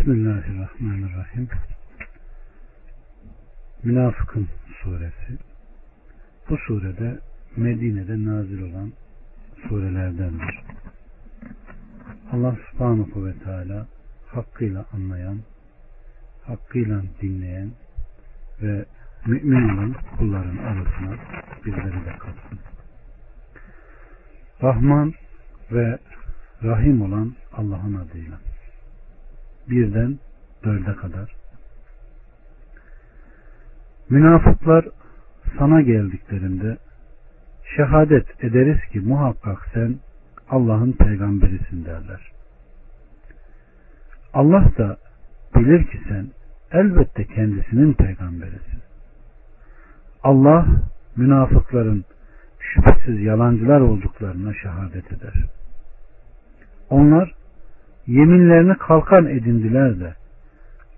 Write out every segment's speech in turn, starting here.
Bismillahirrahmanirrahim. Münafıkın suresi. Bu surede Medine'de nazil olan surelerdendir. Allah subhanahu ve teala hakkıyla anlayan, hakkıyla dinleyen ve mümin olan kulların arasına bizleri de katsın. Rahman ve Rahim olan Allah'ın adıyla. Birden dörde kadar. Münafıklar sana geldiklerinde şehadet ederiz ki muhakkak sen Allah'ın peygamberisin derler. Allah da bilir ki sen elbette kendisinin peygamberisin. Allah münafıkların şüphesiz yalancılar olduklarına şehadet eder. Onlar yeminlerini kalkan edindiler de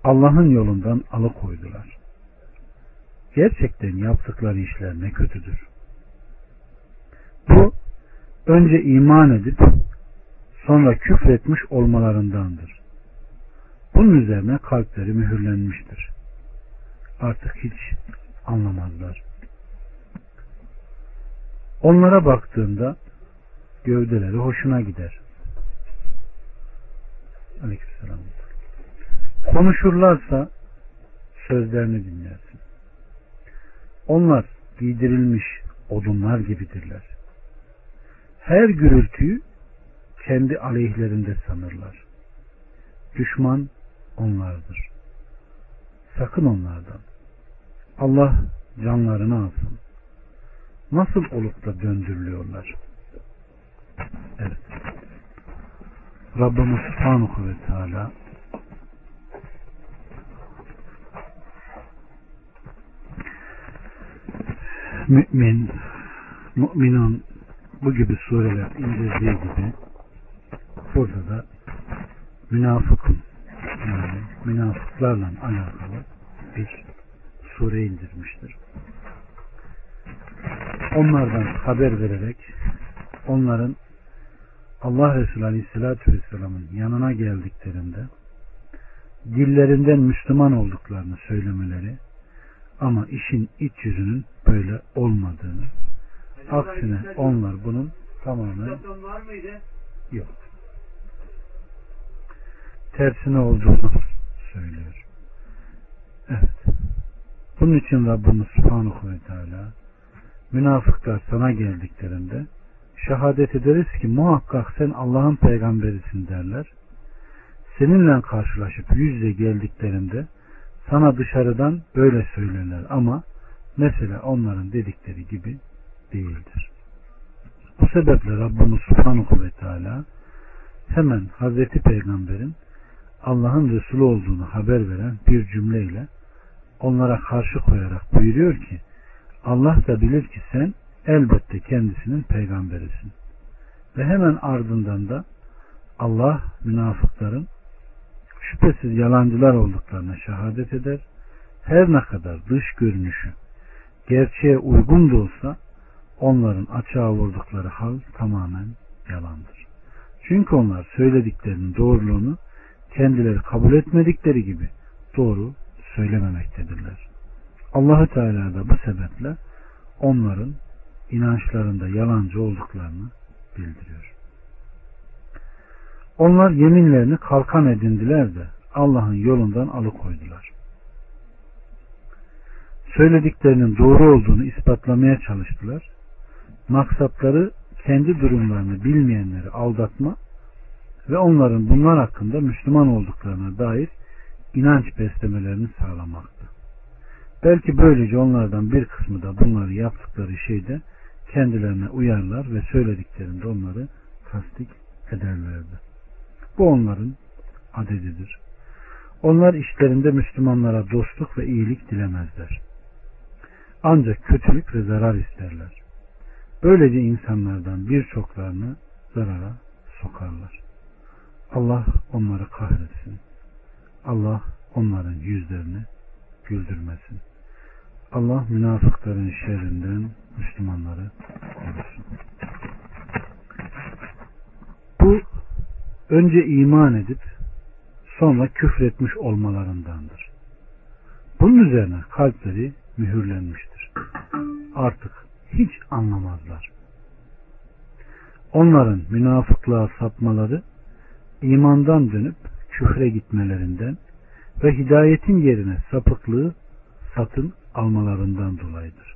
Allah'ın yolundan alıkoydular. Gerçekten yaptıkları işler ne kötüdür. Bu önce iman edip sonra küfretmiş olmalarındandır. Bunun üzerine kalpleri mühürlenmiştir. Artık hiç anlamazlar. Onlara baktığında gövdeleri hoşuna gider. Aleykümselam. Konuşurlarsa sözlerini dinlersin. Onlar giydirilmiş odunlar gibidirler. Her gürültüyü kendi aleyhlerinde sanırlar. Düşman onlardır. Sakın onlardan. Allah canlarını alsın. Nasıl olup da döndürülüyorlar? Evet. Rabbimiz Subhanahu ve Teala mümin, müminun bu gibi sureler indirdiği gibi burada da münafıkın yani münafıklarla alakalı bir sure indirmiştir. Onlardan haber vererek onların Allah Resulü Aleyhisselatü Vesselam'ın yanına geldiklerinde dillerinden Müslüman olduklarını söylemeleri ama işin iç yüzünün böyle olmadığını aksine onlar bunun tamamen yok. Tersine olduğunu söylüyor. Evet. Bunun için Rabbimiz Subhanahu ve Teala münafıklar sana geldiklerinde şehadet ederiz ki muhakkak sen Allah'ın peygamberisin derler. Seninle karşılaşıp yüzle geldiklerinde sana dışarıdan böyle söylerler ama mesela onların dedikleri gibi değildir. Bu sebeple Rabbimiz Subhanahu ve Teala hemen Hazreti Peygamber'in Allah'ın Resulü olduğunu haber veren bir cümleyle onlara karşı koyarak buyuruyor ki Allah da bilir ki sen elbette kendisinin peygamberisin. Ve hemen ardından da Allah münafıkların şüphesiz yalancılar olduklarına şehadet eder. Her ne kadar dış görünüşü gerçeğe uygun da olsa onların açığa vurdukları hal tamamen yalandır. Çünkü onlar söylediklerinin doğruluğunu kendileri kabul etmedikleri gibi doğru söylememektedirler. Allahü Teala da bu sebeple onların inançlarında yalancı olduklarını bildiriyor. Onlar yeminlerini kalkan edindiler de Allah'ın yolundan alıkoydular. Söylediklerinin doğru olduğunu ispatlamaya çalıştılar. Maksatları kendi durumlarını bilmeyenleri aldatma ve onların bunlar hakkında Müslüman olduklarına dair inanç beslemelerini sağlamaktı. Belki böylece onlardan bir kısmı da bunları yaptıkları şeyde kendilerine uyarlar ve söylediklerinde onları tasdik ederlerdi. Bu onların adedidir. Onlar işlerinde Müslümanlara dostluk ve iyilik dilemezler. Ancak kötülük ve zarar isterler. Böylece insanlardan birçoklarını zarara sokarlar. Allah onları kahretsin. Allah onların yüzlerini güldürmesin. Allah münafıkların şerrinden Müslümanları korusun. Bu önce iman edip sonra küfretmiş olmalarındandır. Bunun üzerine kalpleri mühürlenmiştir. Artık hiç anlamazlar. Onların münafıklığa sapmaları imandan dönüp küfre gitmelerinden ve hidayetin yerine sapıklığı satın almalarından dolayıdır.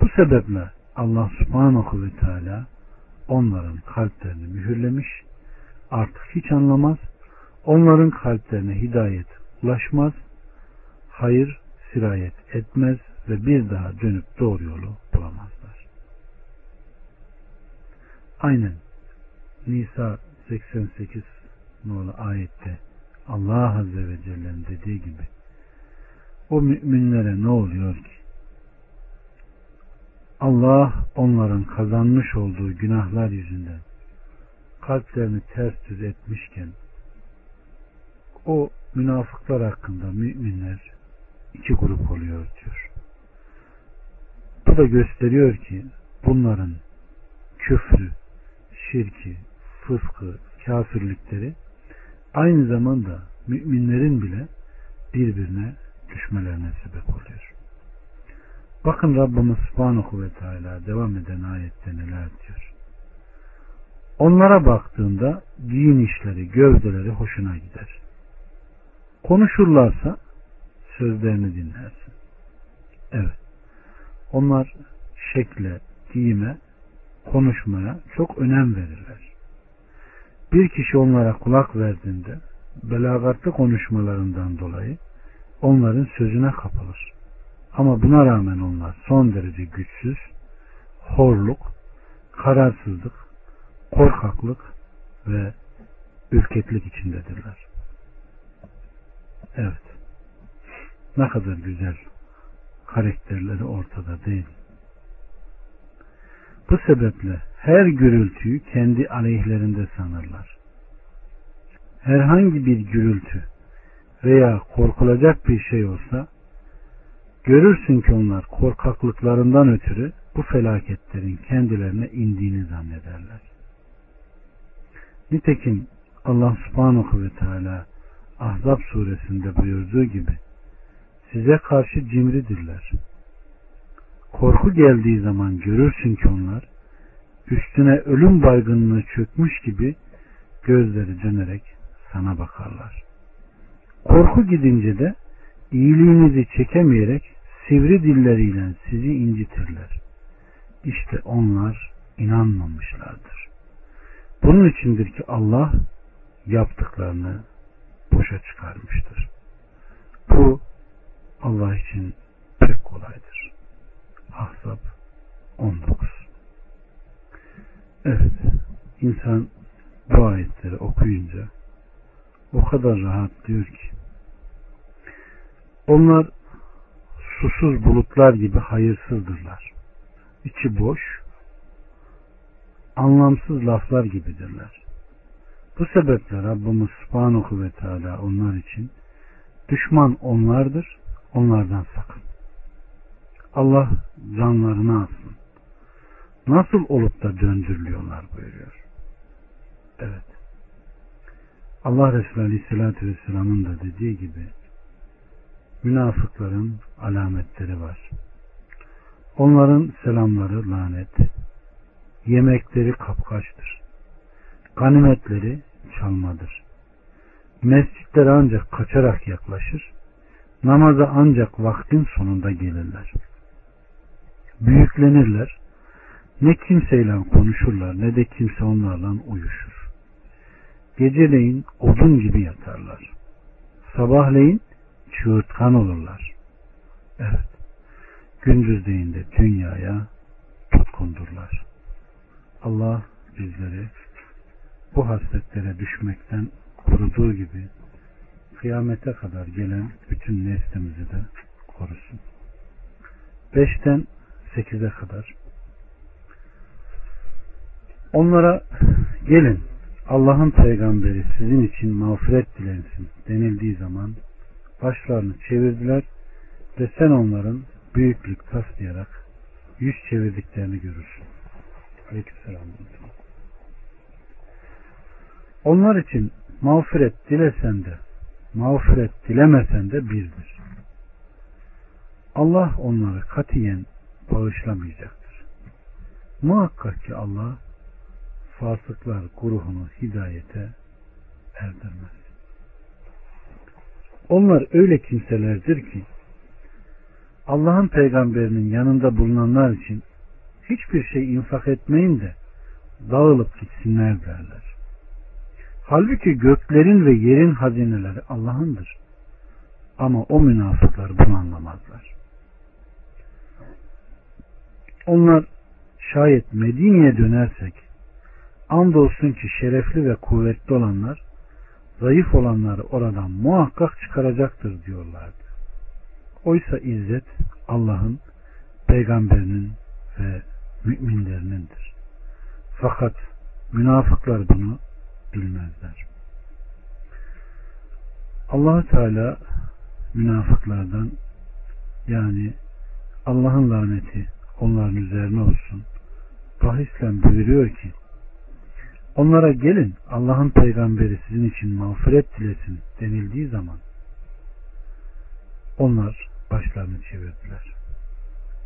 Bu sebeple Allah subhanahu ve teala onların kalplerini mühürlemiş, artık hiç anlamaz, onların kalplerine hidayet ulaşmaz, hayır sirayet etmez ve bir daha dönüp doğru yolu bulamazlar. Aynen Nisa 88 nolu ayette Allah Azze ve Celle'nin dediği gibi o müminlere ne oluyor ki? Allah onların kazanmış olduğu günahlar yüzünden kalplerini ters düz etmişken o münafıklar hakkında müminler iki grup oluyor diyor. Bu da gösteriyor ki bunların küfrü, şirki, fıskı, kafirlikleri aynı zamanda müminlerin bile birbirine düşmelerine sebep oluyor. Bakın Rabbimiz Subhanahu ve Teala devam eden ayette neler diyor. Onlara baktığında giyin işleri, gövdeleri hoşuna gider. Konuşurlarsa sözlerini dinlersin. Evet. Onlar şekle, giyime, konuşmaya çok önem verirler. Bir kişi onlara kulak verdiğinde belagatlı konuşmalarından dolayı onların sözüne kapılır. Ama buna rağmen onlar son derece güçsüz, horluk, kararsızlık, korkaklık ve ürkeklik içindedirler. Evet. Ne kadar güzel karakterleri ortada değil. Bu sebeple her gürültüyü kendi aleyhlerinde sanırlar. Herhangi bir gürültü veya korkulacak bir şey olsa görürsün ki onlar korkaklıklarından ötürü bu felaketlerin kendilerine indiğini zannederler. Nitekim Allah subhanahu ve teala Ahzab suresinde buyurduğu gibi size karşı cimridirler. Korku geldiği zaman görürsün ki onlar üstüne ölüm baygınlığı çökmüş gibi gözleri dönerek sana bakarlar. Korku gidince de iyiliğinizi çekemeyerek sivri dilleriyle sizi incitirler. İşte onlar inanmamışlardır. Bunun içindir ki Allah yaptıklarını boşa çıkarmıştır. Bu Allah için pek kolaydır. Ahzab 19 Evet, insan bu ayetleri okuyunca o kadar rahat diyor ki onlar susuz bulutlar gibi hayırsızdırlar. İçi boş, anlamsız laflar gibidirler. Bu sebeple Rabbimiz Subhanahu ve Teala onlar için düşman onlardır, onlardan sakın. Allah canlarını alsın. Nasıl olup da döndürülüyorlar buyuruyor. Evet. Allah Resulü Aleyhisselatü Vesselam'ın da dediği gibi münafıkların alametleri var. Onların selamları lanet, yemekleri kapkaçtır, ganimetleri çalmadır. Mescitlere ancak kaçarak yaklaşır, namaza ancak vaktin sonunda gelirler. Büyüklenirler, ne kimseyle konuşurlar ne de kimse onlarla uyuşur. Geceleyin odun gibi yatarlar. Sabahleyin çığırtkan olurlar. Evet. Gündüzleyin de dünyaya tutkundurlar. Allah bizleri bu hasletlere düşmekten koruduğu gibi kıyamete kadar gelen bütün neslimizi de korusun. Beşten sekize kadar onlara gelin Allah'ın peygamberi sizin için mağfiret dilensin denildiği zaman başlarını çevirdiler ve sen onların büyüklük taslayarak yüz çevirdiklerini görürsün. Aleykümselam. Onlar için mağfiret dilesen de mağfiret dilemesen de birdir. Allah onları katiyen bağışlamayacaktır. Muhakkak ki Allah fasıklar gruhunu hidayete erdirmez. Onlar öyle kimselerdir ki Allah'ın peygamberinin yanında bulunanlar için hiçbir şey infak etmeyin de dağılıp gitsinler derler. Halbuki göklerin ve yerin hazineleri Allah'ındır. Ama o münafıklar bunu anlamazlar. Onlar şayet Medine'ye dönersek andolsun ki şerefli ve kuvvetli olanlar zayıf olanları oradan muhakkak çıkaracaktır diyorlardı. Oysa izzet Allah'ın, peygamberinin ve müminlerinindir. Fakat münafıklar bunu bilmezler. allah Teala münafıklardan yani Allah'ın laneti onların üzerine olsun. Bahisle buyuruyor ki onlara gelin Allah'ın peygamberi sizin için mağfiret dilesin denildiği zaman onlar başlarını çevirdiler.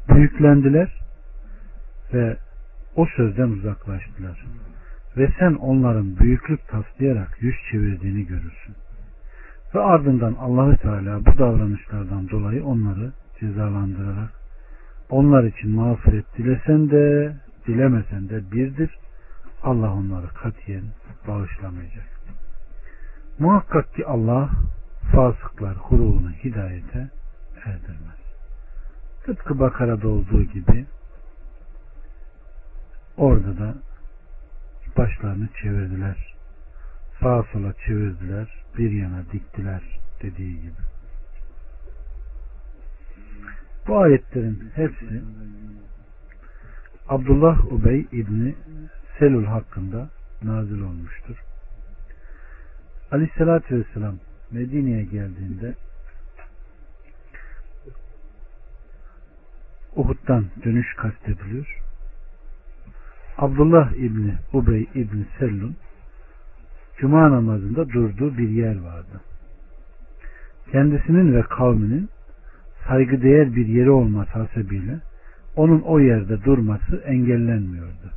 Büyüklendiler ve o sözden uzaklaştılar. Ve sen onların büyüklük taslayarak yüz çevirdiğini görürsün. Ve ardından Allahü Teala bu davranışlardan dolayı onları cezalandırarak onlar için mağfiret dilesen de dilemesen de birdir. Allah onları katiyen bağışlamayacak. Muhakkak ki Allah fasıklar huruvunu hidayete erdirmez. Tıpkı Bakara'da olduğu gibi orada da başlarını çevirdiler. Sağa sola çevirdiler. Bir yana diktiler dediği gibi. Bu ayetlerin hepsi Abdullah Ubey İbni Selul hakkında nazil olmuştur. Aleyhissalatü Vesselam Medine'ye geldiğinde Uhud'dan dönüş kastediliyor. Abdullah İbni Ubey İbni Sellun Cuma namazında durduğu bir yer vardı. Kendisinin ve kavminin saygıdeğer bir yeri olması hasebiyle onun o yerde durması engellenmiyordu.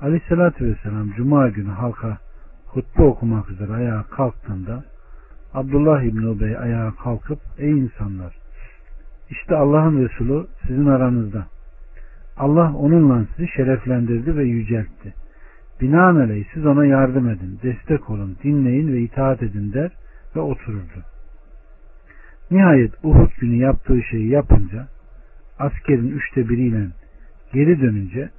Aleyhissalatü Vesselam Cuma günü halka hutbe okumak üzere ayağa kalktığında Abdullah İbni Ubey ayağa kalkıp ey insanlar işte Allah'ın Resulü sizin aranızda Allah onunla sizi şereflendirdi ve yüceltti. Binaenaleyh siz ona yardım edin, destek olun, dinleyin ve itaat edin der ve otururdu. Nihayet Uhud günü yaptığı şeyi yapınca askerin üçte biriyle geri dönünce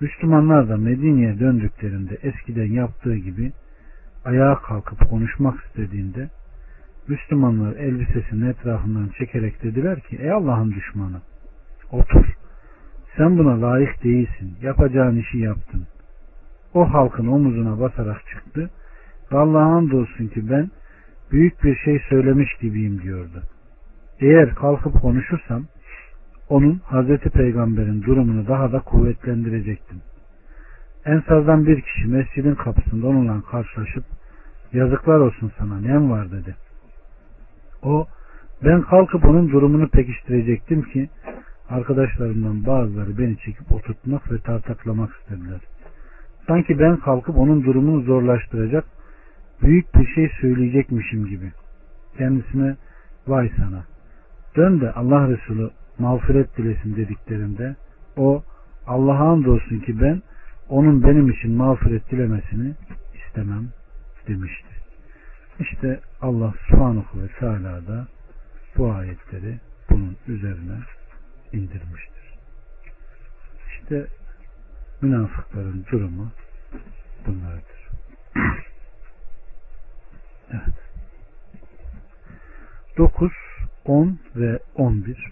Müslümanlar da Medine'ye döndüklerinde eskiden yaptığı gibi ayağa kalkıp konuşmak istediğinde Müslümanlar elbisesinin etrafından çekerek dediler ki ey Allah'ın düşmanı otur. Sen buna layık değilsin. Yapacağın işi yaptın. O halkın omuzuna basarak çıktı. Ve Allah'a andolsun ki ben büyük bir şey söylemiş gibiyim diyordu. Eğer kalkıp konuşursam onun Hazreti Peygamber'in durumunu daha da kuvvetlendirecektim. Ensardan bir kişi mescidin kapısında onunla karşılaşıp yazıklar olsun sana nem var dedi. O ben kalkıp onun durumunu pekiştirecektim ki arkadaşlarımdan bazıları beni çekip oturtmak ve tartaklamak istediler. Sanki ben kalkıp onun durumunu zorlaştıracak büyük bir şey söyleyecekmişim gibi. Kendisine vay sana dön de Allah Resulü mağfiret dilesin dediklerinde o Allah'a andolsun ki ben onun benim için mağfiret dilemesini istemem demişti. İşte Allah subhanahu ve teala da bu ayetleri bunun üzerine indirmiştir. İşte münafıkların durumu bunlardır. evet. 9, 10 ve 11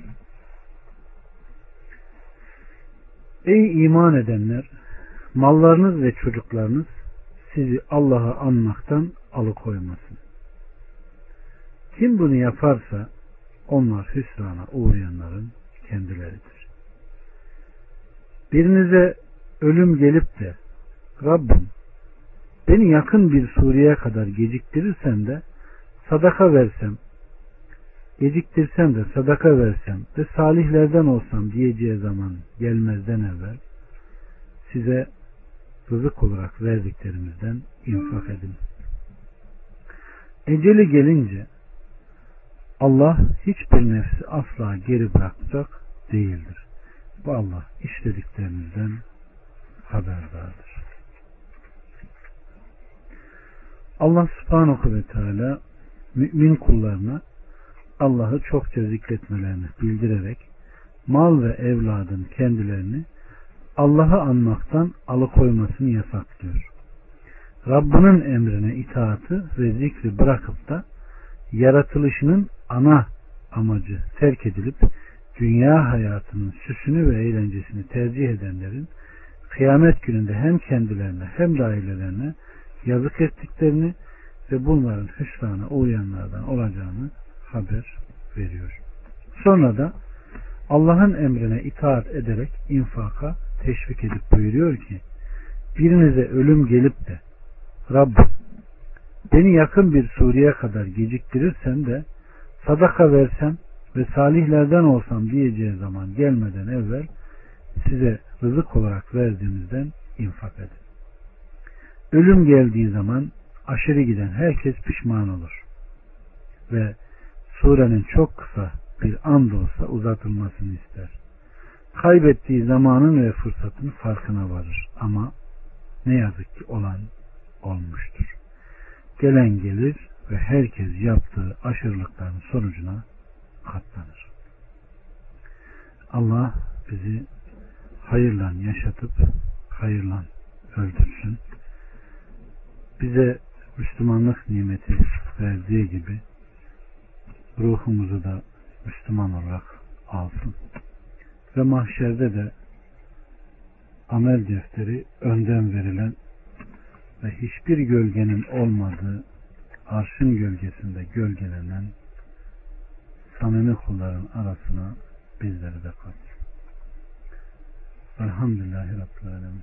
Ey iman edenler! Mallarınız ve çocuklarınız sizi Allah'a anmaktan alıkoymasın. Kim bunu yaparsa onlar hüsrana uğrayanların kendileridir. Birinize ölüm gelip de Rabbim beni yakın bir sureye kadar geciktirirsen de sadaka versem geciktirsem de sadaka versem ve salihlerden olsam diyeceği zaman gelmezden evvel size rızık olarak verdiklerimizden infak edin. Eceli gelince Allah hiçbir nefsi asla geri bırakacak değildir. Bu Allah işlediklerinizden haberdardır. Allah subhanahu ve teala mümin kullarına Allah'ı çokça zikretmelerini bildirerek mal ve evladın kendilerini Allah'ı anmaktan alıkoymasını yasaklıyor. Rabbinin emrine itaatı ve zikri bırakıp da yaratılışının ana amacı terk edilip dünya hayatının süsünü ve eğlencesini tercih edenlerin kıyamet gününde hem kendilerine hem de ailelerine yazık ettiklerini ve bunların hüsrana uğrayanlardan olacağını haber veriyor. Sonra da Allah'ın emrine itaat ederek infaka teşvik edip buyuruyor ki birinize ölüm gelip de Rabbim beni yakın bir sureye kadar geciktirirsen de sadaka versem ve salihlerden olsam diyeceği zaman gelmeden evvel size rızık olarak verdiğimizden infak edin. Ölüm geldiği zaman aşırı giden herkes pişman olur. Ve surenin çok kısa bir and olsa uzatılmasını ister. Kaybettiği zamanın ve fırsatın farkına varır. Ama ne yazık ki olan olmuştur. Gelen gelir ve herkes yaptığı aşırılıkların sonucuna katlanır. Allah bizi hayırla yaşatıp hayırla öldürsün. Bize Müslümanlık nimeti verdiği gibi ruhumuzu da Müslüman olarak alsın. Ve mahşerde de amel defteri önden verilen ve hiçbir gölgenin olmadığı arşın gölgesinde gölgelenen samimi kulların arasına bizleri de katsın. Elhamdülillahi Rabbil Alemin.